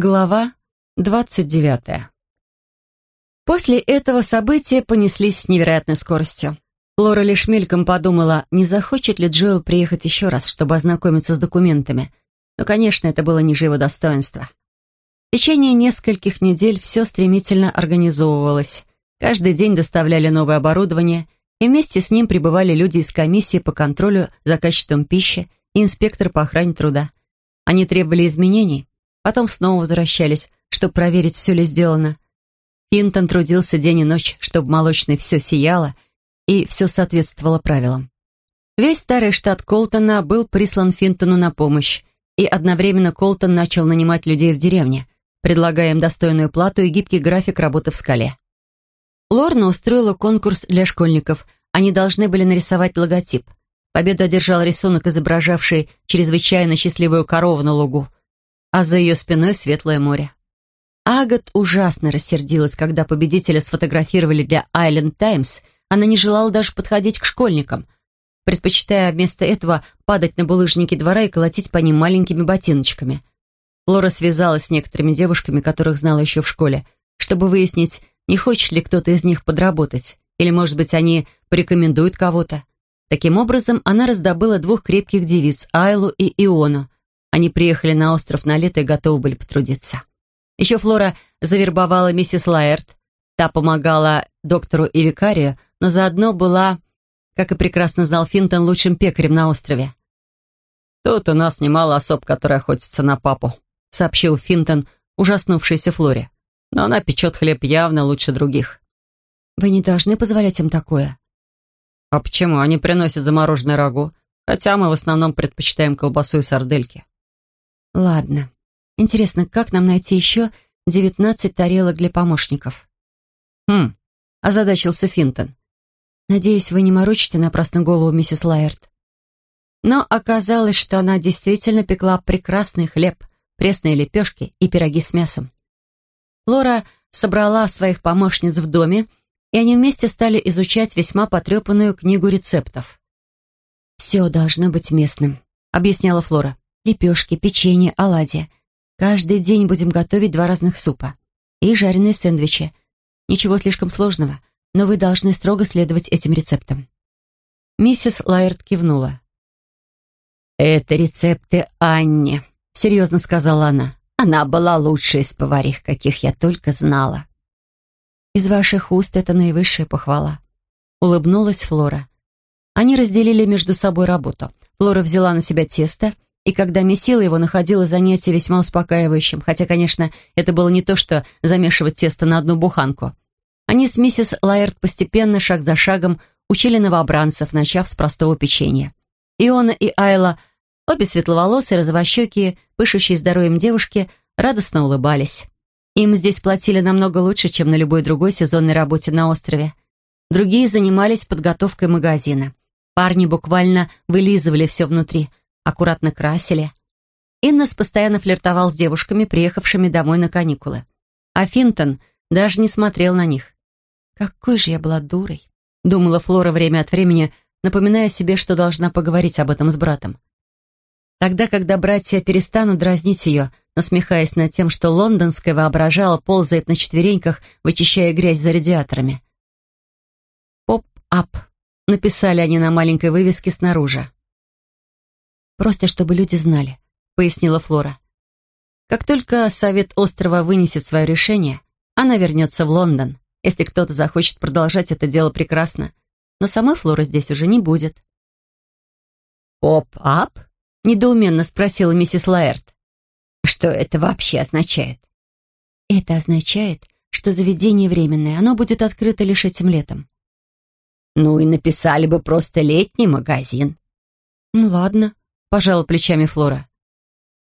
Глава двадцать девятая. После этого события понеслись с невероятной скоростью. Флора лишь мельком подумала, не захочет ли Джоэл приехать еще раз, чтобы ознакомиться с документами. Но, конечно, это было ниже его достоинства. В течение нескольких недель все стремительно организовывалось. Каждый день доставляли новое оборудование, и вместе с ним прибывали люди из комиссии по контролю за качеством пищи и инспектор по охране труда. Они требовали изменений, потом снова возвращались, чтобы проверить, все ли сделано. Финтон трудился день и ночь, чтобы молочный все сияло и все соответствовало правилам. Весь старый штат Колтона был прислан Финтону на помощь, и одновременно Колтон начал нанимать людей в деревне, предлагая им достойную плату и гибкий график работы в скале. Лорна устроила конкурс для школьников. Они должны были нарисовать логотип. Победу одержал рисунок, изображавший чрезвычайно счастливую корову на лугу, а за ее спиной светлое море. Агат ужасно рассердилась, когда победителя сфотографировали для Island Times. Она не желала даже подходить к школьникам, предпочитая вместо этого падать на булыжники двора и колотить по ним маленькими ботиночками. Лора связалась с некоторыми девушками, которых знала еще в школе, чтобы выяснить, не хочет ли кто-то из них подработать, или, может быть, они порекомендуют кого-то. Таким образом, она раздобыла двух крепких девиц, Айлу и Иону. Они приехали на остров на лето и готовы были потрудиться. Еще Флора завербовала миссис Лаэрт. Та помогала доктору и викарию, но заодно была, как и прекрасно знал Финтон, лучшим пекарем на острове. «Тут у нас немало особ, которые охотятся на папу», сообщил Финтон, ужаснувшийся Флоре. «Но она печет хлеб явно лучше других». «Вы не должны позволять им такое». «А почему? Они приносят замороженное рагу, хотя мы в основном предпочитаем колбасу и сардельки». «Ладно», Интересно, как нам найти еще девятнадцать тарелок для помощников? Хм, озадачился Финтон. Надеюсь, вы не морочите напрасно голову миссис Лайерт. Но оказалось, что она действительно пекла прекрасный хлеб, пресные лепешки и пироги с мясом. Лора собрала своих помощниц в доме, и они вместе стали изучать весьма потрепанную книгу рецептов. «Все должно быть местным», — объясняла Флора. «Лепешки, печенье, оладьи. Каждый день будем готовить два разных супа. И жареные сэндвичи. Ничего слишком сложного, но вы должны строго следовать этим рецептам». Миссис Лайерт кивнула. «Это рецепты Анни», — серьезно сказала она. «Она была лучшей из поварих, каких я только знала». «Из ваших уст это наивысшая похвала», — улыбнулась Флора. Они разделили между собой работу. Флора взяла на себя тесто — и когда месила его, находила занятие весьма успокаивающим, хотя, конечно, это было не то, что замешивать тесто на одну буханку. Они с миссис Лайерт постепенно, шаг за шагом, учили новобранцев, начав с простого печенья. Иона и Айла, обе светловолосые, розовощекие, пышущие здоровьем девушки, радостно улыбались. Им здесь платили намного лучше, чем на любой другой сезонной работе на острове. Другие занимались подготовкой магазина. Парни буквально вылизывали все внутри – аккуратно красили. Иннес постоянно флиртовал с девушками, приехавшими домой на каникулы. А Финтон даже не смотрел на них. «Какой же я была дурой!» — думала Флора время от времени, напоминая себе, что должна поговорить об этом с братом. Тогда, когда братья перестанут дразнить ее, насмехаясь над тем, что лондонская воображала ползает на четвереньках, вычищая грязь за радиаторами. «Поп-ап», — написали они на маленькой вывеске снаружи. Просто чтобы люди знали», — пояснила Флора. «Как только Совет острова вынесет свое решение, она вернется в Лондон. Если кто-то захочет продолжать это дело прекрасно. Но самой Флоры здесь уже не будет». «Поп-ап?» — недоуменно спросила миссис Лаэрт. «Что это вообще означает?» «Это означает, что заведение временное, оно будет открыто лишь этим летом». «Ну и написали бы просто летний магазин». «Ну ладно», — пожала плечами Флора.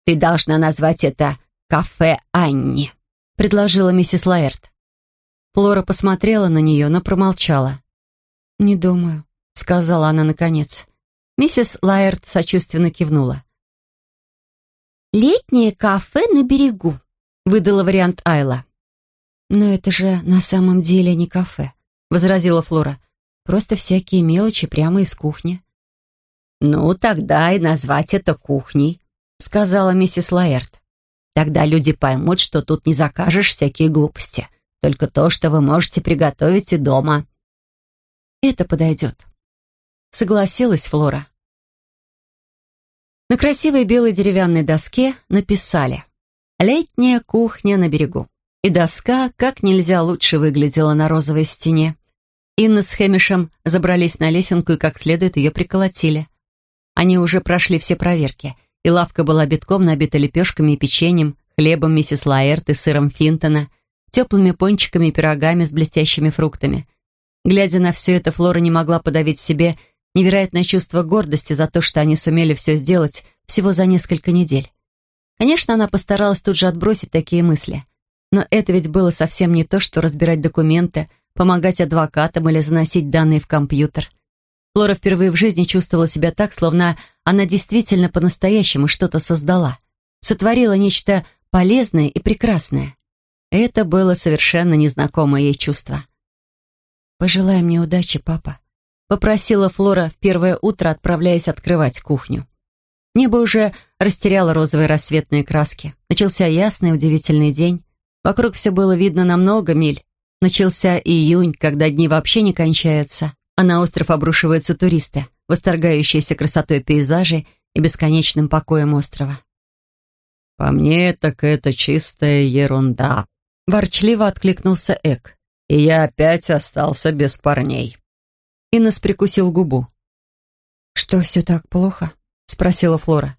«Ты должна назвать это «Кафе Анни», — предложила миссис Лаэрт. Флора посмотрела на нее, но промолчала. «Не думаю», — сказала она наконец. Миссис Лаэрт сочувственно кивнула. «Летнее кафе на берегу», — выдала вариант Айла. «Но это же на самом деле не кафе», — возразила Флора. «Просто всякие мелочи прямо из кухни». «Ну, тогда и назвать это кухней», — сказала миссис Лаэрт. Тогда люди поймут, что тут не закажешь всякие глупости. Только то, что вы можете приготовить и дома». «Это подойдет», — согласилась Флора. На красивой белой деревянной доске написали «Летняя кухня на берегу». И доска как нельзя лучше выглядела на розовой стене. Инна с Хэмишем забрались на лесенку и как следует ее приколотили. Они уже прошли все проверки, и лавка была битком набита лепешками и печеньем, хлебом миссис Лаэрт и сыром Финтона, теплыми пончиками и пирогами с блестящими фруктами. Глядя на все это, Флора не могла подавить себе невероятное чувство гордости за то, что они сумели все сделать всего за несколько недель. Конечно, она постаралась тут же отбросить такие мысли. Но это ведь было совсем не то, что разбирать документы, помогать адвокатам или заносить данные в компьютер. Флора впервые в жизни чувствовала себя так, словно она действительно по-настоящему что-то создала. Сотворила нечто полезное и прекрасное. Это было совершенно незнакомое ей чувство. «Пожелай мне удачи, папа», попросила Флора в первое утро, отправляясь открывать кухню. Небо уже растеряло розовые рассветные краски. Начался ясный, удивительный день. Вокруг все было видно на много миль. Начался июнь, когда дни вообще не кончаются, а на остров обрушиваются туристы, восторгающиеся красотой пейзажей и бесконечным покоем острова. «По мне, так это чистая ерунда», — ворчливо откликнулся Эк. «И я опять остался без парней». Иннес прикусил губу. «Что, все так плохо?» — спросила Флора.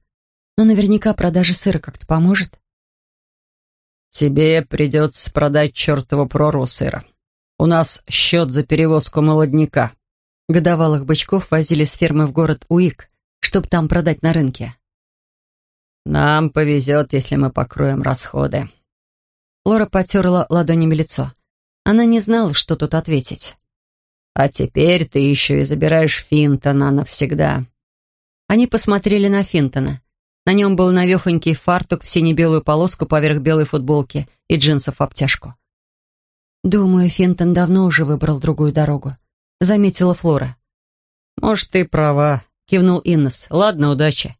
«Но наверняка продажа сыра как-то поможет». «Тебе придется продать чертову прорву сыра. У нас счет за перевозку молодняка». Годовалых бычков возили с фермы в город Уик, чтобы там продать на рынке. «Нам повезет, если мы покроем расходы». Лора потерла ладонями лицо. Она не знала, что тут ответить. А теперь ты еще и забираешь Финтона навсегда». Они посмотрели на Финтона. На нем был навехонький фартук в сине-белую полоску поверх белой футболки и джинсов в обтяжку. «Думаю, Финтон давно уже выбрал другую дорогу», — заметила Флора. «Может, ты права», — кивнул Иннес. «Ладно, удачи.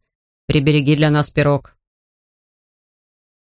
Прибереги для нас пирог».